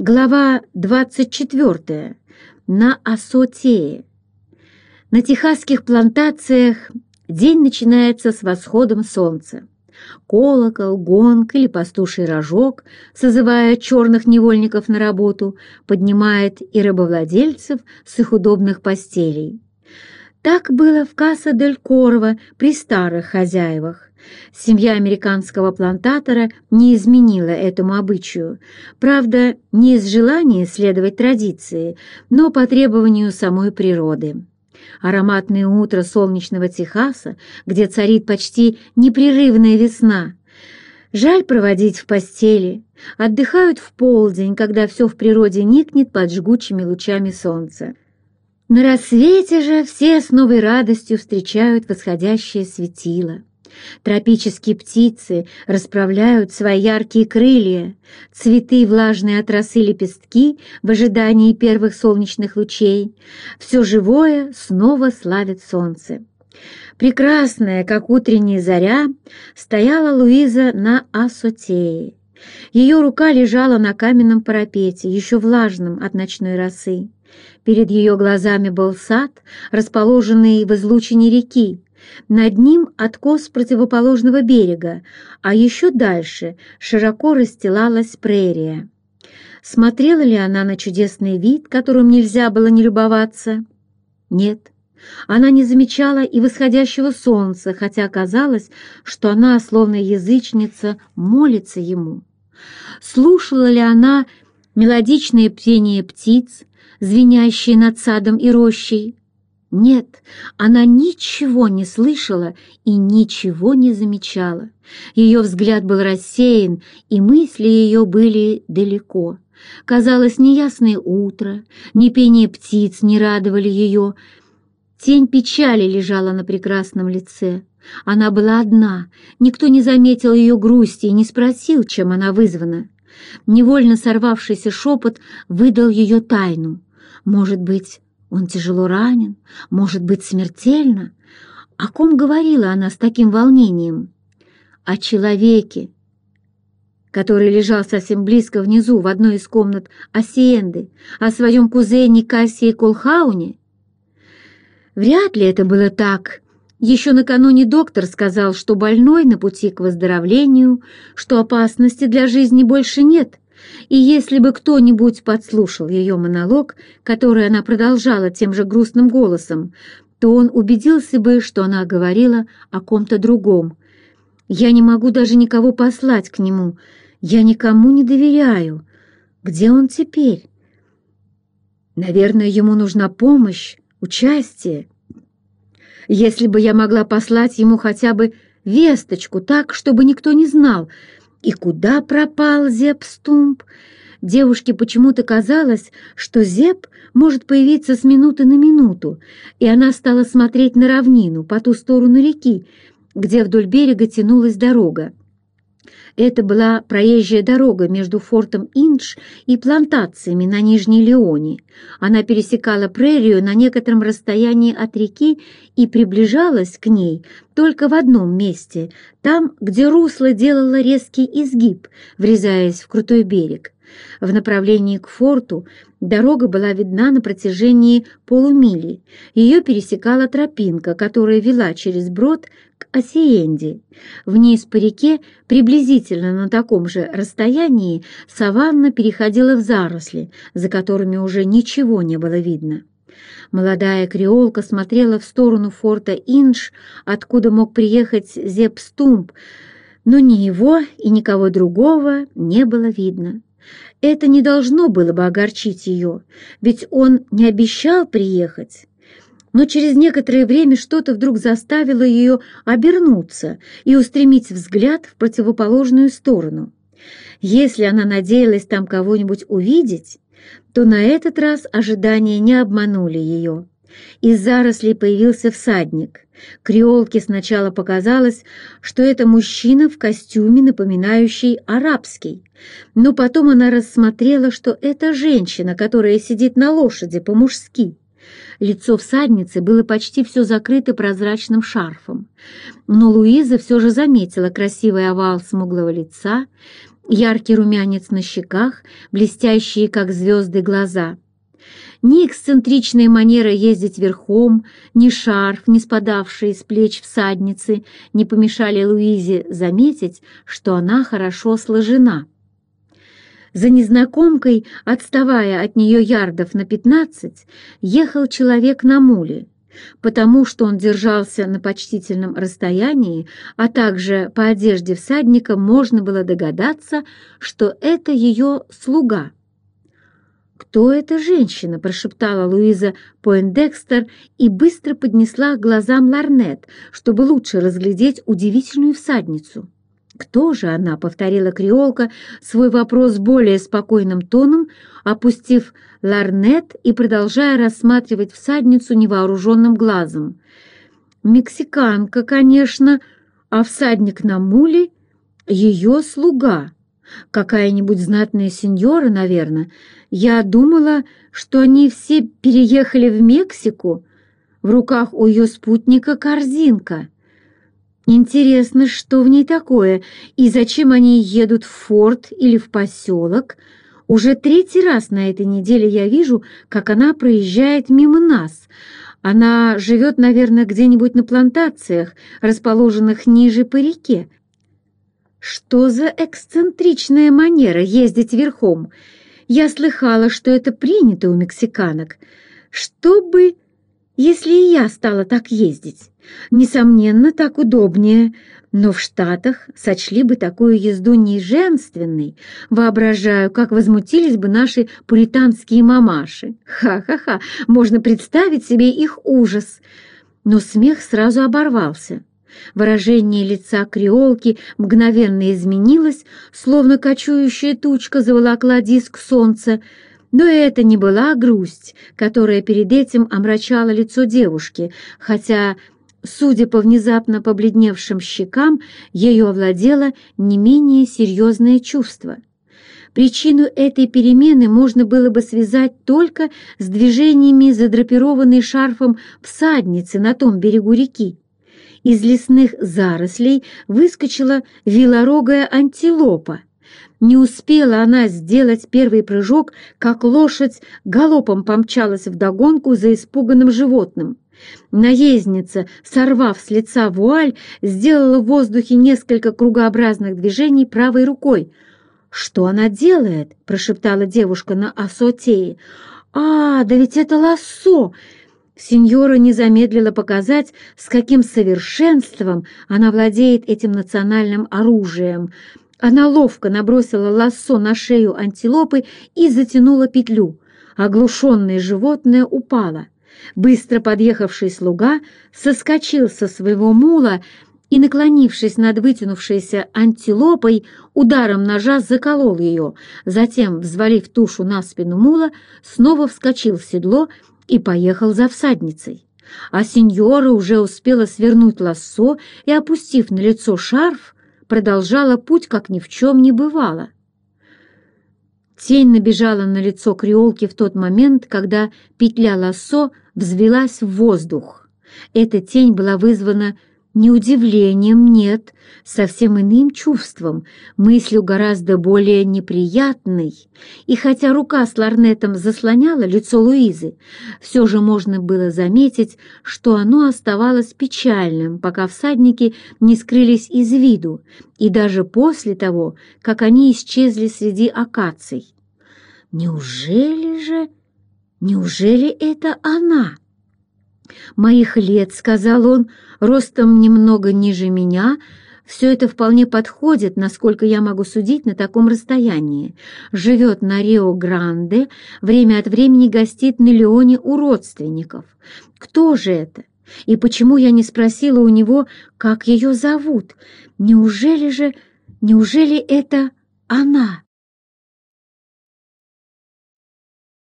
Глава 24. На Асотее. На техасских плантациях день начинается с восходом солнца. Колокол, гонг или пастуший рожок, созывая черных невольников на работу, поднимает и рабовладельцев с их удобных постелей. Так было в Каса-дель-Корво при старых хозяевах. Семья американского плантатора не изменила этому обычаю, правда, не из желания следовать традиции, но по требованию самой природы. Ароматное утро солнечного Техаса, где царит почти непрерывная весна. Жаль проводить в постели, отдыхают в полдень, когда все в природе никнет под жгучими лучами солнца. На рассвете же все с новой радостью встречают восходящее светило. Тропические птицы расправляют свои яркие крылья, цветы влажные от росы лепестки в ожидании первых солнечных лучей. Все живое снова славит солнце. Прекрасная, как утренняя заря, стояла Луиза на Асотее. Ее рука лежала на каменном парапете, еще влажном от ночной росы. Перед ее глазами был сад, расположенный в излучине реки, над ним откос противоположного берега, а еще дальше широко расстилалась прерия. Смотрела ли она на чудесный вид, которым нельзя было не любоваться? Нет. Она не замечала и восходящего солнца, хотя казалось, что она, словно язычница, молится ему. Слушала ли она мелодичное пение птиц, звенящие над садом и рощей? Нет, она ничего не слышала и ничего не замечала. Ее взгляд был рассеян, и мысли ее были далеко. Казалось, неясное утро, ни пение птиц не радовали ее. Тень печали лежала на прекрасном лице. Она была одна, никто не заметил ее грусти и не спросил, чем она вызвана. Невольно сорвавшийся шепот выдал ее тайну. Может быть, он тяжело ранен, может быть, смертельно. О ком говорила она с таким волнением? О человеке, который лежал совсем близко внизу в одной из комнат Осиенды, о своем кузене Кассии Колхауне? Вряд ли это было так. Еще накануне доктор сказал, что больной на пути к выздоровлению, что опасности для жизни больше нет — и если бы кто-нибудь подслушал ее монолог, который она продолжала тем же грустным голосом, то он убедился бы, что она говорила о ком-то другом. «Я не могу даже никого послать к нему. Я никому не доверяю. Где он теперь?» «Наверное, ему нужна помощь, участие. Если бы я могла послать ему хотя бы весточку так, чтобы никто не знал, и куда пропал Зеп Стумп? Девушке почему-то казалось, что Зеп может появиться с минуты на минуту, и она стала смотреть на равнину по ту сторону реки, где вдоль берега тянулась дорога. Это была проезжая дорога между фортом Индж и плантациями на Нижней Леоне. Она пересекала прерию на некотором расстоянии от реки и приближалась к ней только в одном месте, там, где русло делало резкий изгиб, врезаясь в крутой берег. В направлении к форту дорога была видна на протяжении полумили. Ее пересекала тропинка, которая вела через брод к Осиенде. Вниз по реке, приблизительно на таком же расстоянии, саванна переходила в заросли, за которыми уже ничего не было видно. Молодая креолка смотрела в сторону форта Инж, откуда мог приехать Зепстумп, но ни его и никого другого не было видно. Это не должно было бы огорчить ее, ведь он не обещал приехать. Но через некоторое время что-то вдруг заставило ее обернуться и устремить взгляд в противоположную сторону. Если она надеялась там кого-нибудь увидеть, то на этот раз ожидания не обманули ее. Из зарослей появился всадник. Креолке сначала показалось, что это мужчина в костюме, напоминающий арабский, но потом она рассмотрела, что это женщина, которая сидит на лошади по-мужски. Лицо всадницы было почти все закрыто прозрачным шарфом, но Луиза все же заметила красивый овал смуглого лица, яркий румянец на щеках, блестящие, как звезды, глаза. Ни эксцентричная манера ездить верхом, ни шарф, не спадавший с плеч всадницы, не помешали Луизе заметить, что она хорошо сложена. За незнакомкой, отставая от нее ярдов на пятнадцать, ехал человек на муле. Потому что он держался на почтительном расстоянии, а также по одежде всадника можно было догадаться, что это ее слуга. «Кто эта женщина?» – прошептала Луиза Пойндекстер и быстро поднесла к глазам ларнет, чтобы лучше разглядеть удивительную всадницу. «Кто же она?» — повторила креолка свой вопрос более спокойным тоном, опустив ларнет и продолжая рассматривать всадницу невооруженным глазом. «Мексиканка, конечно, а всадник на муле — ее слуга. Какая-нибудь знатная сеньора, наверное. Я думала, что они все переехали в Мексику. В руках у ее спутника корзинка». Интересно, что в ней такое, и зачем они едут в форт или в поселок? Уже третий раз на этой неделе я вижу, как она проезжает мимо нас. Она живет, наверное, где-нибудь на плантациях, расположенных ниже по реке. Что за эксцентричная манера ездить верхом? Я слыхала, что это принято у мексиканок. Чтобы если и я стала так ездить. Несомненно, так удобнее, но в Штатах сочли бы такую езду неженственной. Воображаю, как возмутились бы наши пуританские мамаши. Ха-ха-ха, можно представить себе их ужас. Но смех сразу оборвался. Выражение лица креолки мгновенно изменилось, словно кочующая тучка заволокла диск солнца, но это не была грусть, которая перед этим омрачала лицо девушки, хотя, судя по внезапно побледневшим щекам, ею овладело не менее серьезное чувство. Причину этой перемены можно было бы связать только с движениями задрапированной шарфом всадницы на том берегу реки. Из лесных зарослей выскочила велорогая антилопа, не успела она сделать первый прыжок, как лошадь галопом помчалась вдогонку за испуганным животным. Наездница, сорвав с лица вуаль, сделала в воздухе несколько кругообразных движений правой рукой. «Что она делает?» – прошептала девушка на осотее. «А, да ведь это лассо!» Сеньора не замедлила показать, с каким совершенством она владеет этим национальным оружием – она ловко набросила лассо на шею антилопы и затянула петлю. Оглушенное животное упало. Быстро подъехавший слуга соскочил со своего мула и, наклонившись над вытянувшейся антилопой, ударом ножа заколол ее, затем, взвалив тушу на спину мула, снова вскочил в седло и поехал за всадницей. А сеньора уже успела свернуть лассо и, опустив на лицо шарф, продолжала путь, как ни в чем не бывало. Тень набежала на лицо креолки в тот момент, когда петля лассо взвелась в воздух. Эта тень была вызвана не удивлением, нет, совсем иным чувством, мыслью гораздо более неприятной. И хотя рука с ларнетом заслоняла лицо Луизы, все же можно было заметить, что оно оставалось печальным, пока всадники не скрылись из виду, и даже после того, как они исчезли среди акаций. Неужели же... Неужели это она? «Моих лет», — сказал он, — «ростом немного ниже меня. Все это вполне подходит, насколько я могу судить на таком расстоянии. Живет на Рио-Гранде, время от времени гостит на Леоне у родственников. Кто же это? И почему я не спросила у него, как ее зовут? Неужели же... Неужели это она?»